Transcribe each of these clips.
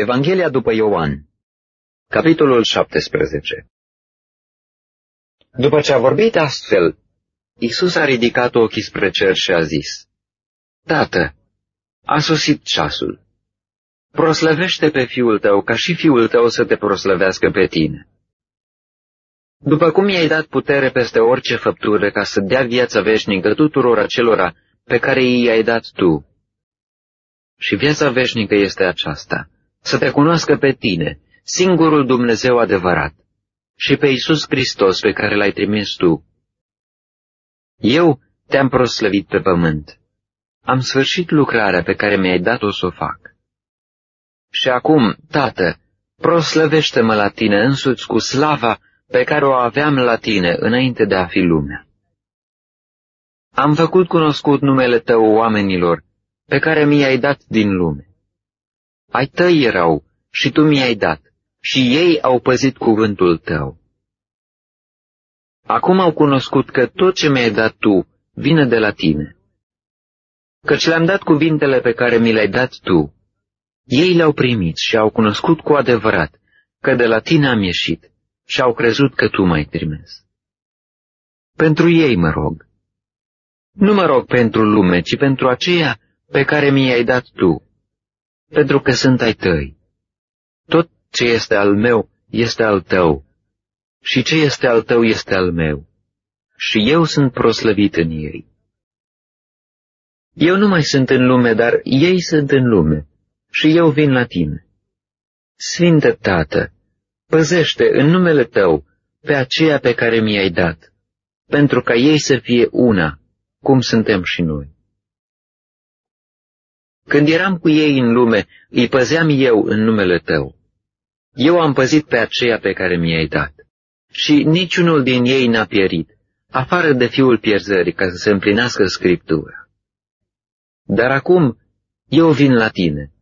Evanghelia după Ioan Capitolul 17 După ce a vorbit astfel, Isus a ridicat ochii spre cer și a zis, Tată, a sosit ceasul. Proslăvește pe fiul tău ca și fiul tău să te proslăvească pe tine. După cum i-ai dat putere peste orice făptură ca să dea viața veșnică tuturor acelora pe care i-ai dat tu. Și viața veșnică este aceasta, să te cunoască pe tine, singurul Dumnezeu adevărat, și pe Iisus Hristos pe care l-ai trimis tu. Eu te-am proslăvit pe pământ. Am sfârșit lucrarea pe care mi-ai dat-o să o fac. Și acum, Tată, proslăvește-mă la tine însuți cu slava pe care o aveam la tine înainte de a fi lumea. Am făcut cunoscut numele tău oamenilor pe care mi-ai dat din lume. Ai tăi erau și tu mi-ai dat și ei au păzit cuvântul tău. Acum au cunoscut că tot ce mi-ai dat tu vine de la tine. Căci le-am dat cuvintele pe care mi le-ai dat tu. Ei le-au primit și au cunoscut cu adevărat că de la tine am ieșit și au crezut că tu m-ai trimis. Pentru ei mă rog. Nu mă rog pentru lume, ci pentru aceea pe care mi-ai dat tu, pentru că sunt ai tăi. Tot ce este al meu este al tău și ce este al tău este al meu. Și eu sunt proslăvit în ei. Eu nu mai sunt în lume, dar ei sunt în lume și eu vin la tine. Sfinte Tată, păzește în numele Tău pe aceea pe care mi-ai dat, pentru ca ei să fie una, cum suntem și noi. Când eram cu ei în lume, îi păzeam eu în numele Tău. Eu am păzit pe aceea pe care mi-ai dat. Și niciunul din ei n-a pierit, afară de fiul pierzării, ca să se împlinească Scriptura. Dar acum eu vin la tine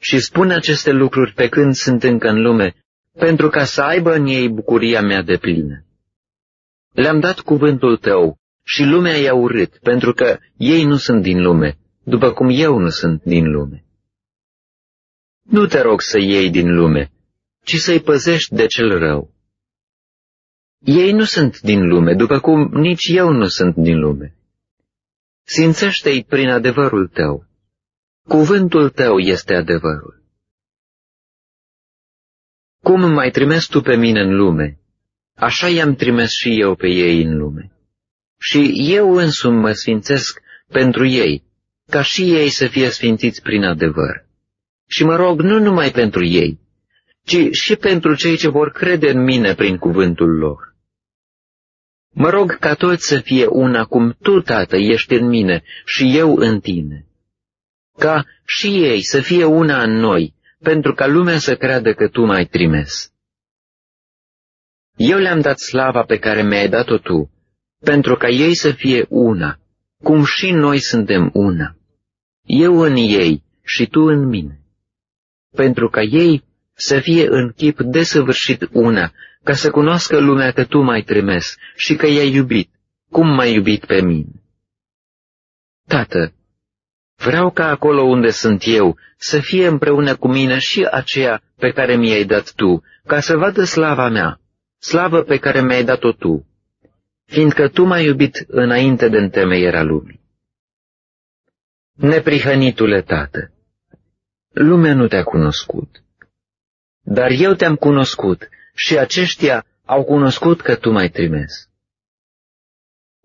și spun aceste lucruri pe când sunt încă în lume, pentru ca să aibă în ei bucuria mea de plină. Le-am dat cuvântul tău și lumea i-a urât, pentru că ei nu sunt din lume, după cum eu nu sunt din lume. Nu te rog să iei din lume, ci să-i păzești de cel rău. Ei nu sunt din lume, după cum nici eu nu sunt din lume. Simțește-i prin adevărul tău. Cuvântul tău este adevărul. Cum mai trimis tu pe mine în lume, așa i-am trimis și eu pe ei în lume. Și eu însumi mă sfințesc pentru ei, ca și ei să fie sfințiți prin adevăr. Și mă rog nu numai pentru ei, ci și pentru cei ce vor crede în mine prin cuvântul lor. Mă rog ca toți să fie una cum Tu, Tată, ești în mine și eu în Tine. Ca și ei să fie una în noi, pentru ca lumea să creadă că Tu m-ai trimis. Eu le-am dat slava pe care mi-ai dat-o Tu, pentru ca ei să fie una, cum și noi suntem una. Eu în ei și Tu în mine. Pentru ca ei să fie în chip desăvârșit una, ca să cunoască lumea că Tu m-ai trimis și că i-ai iubit, cum m-ai iubit pe mine. Tată, vreau ca acolo unde sunt eu să fie împreună cu mine și aceea pe care mi-ai dat Tu, ca să vadă slava mea, slavă pe care mi-ai dat-o Tu, fiindcă Tu m-ai iubit înainte de întemeierea lumii. Neprihănitule Tată, lumea nu te-a cunoscut, dar eu te-am cunoscut și aceștia au cunoscut că tu m-ai trimis.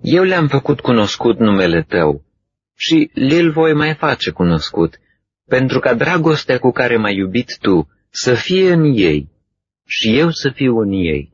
Eu le-am făcut cunoscut numele tău și le-l voi mai face cunoscut, pentru ca dragostea cu care m-ai iubit tu să fie în ei și eu să fiu în ei.